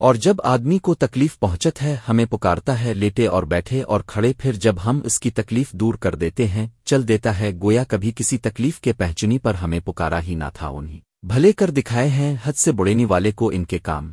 اور جب آدمی کو تکلیف پہنچت ہے، ہمیں پکارتا ہے لیٹے اور بیٹھے اور کھڑے، پھر جب ہم اس کی تکلیف دور کر دیتے ہیں، چل دیتا ہے، گویا کبھی کسی تکلیف کے پہنچنی پر ہمیں پکارا ہی نہ تھا انہیں بھلے کر دکھائے ہیں، حد سے بڑینی والے کو ان کے کام۔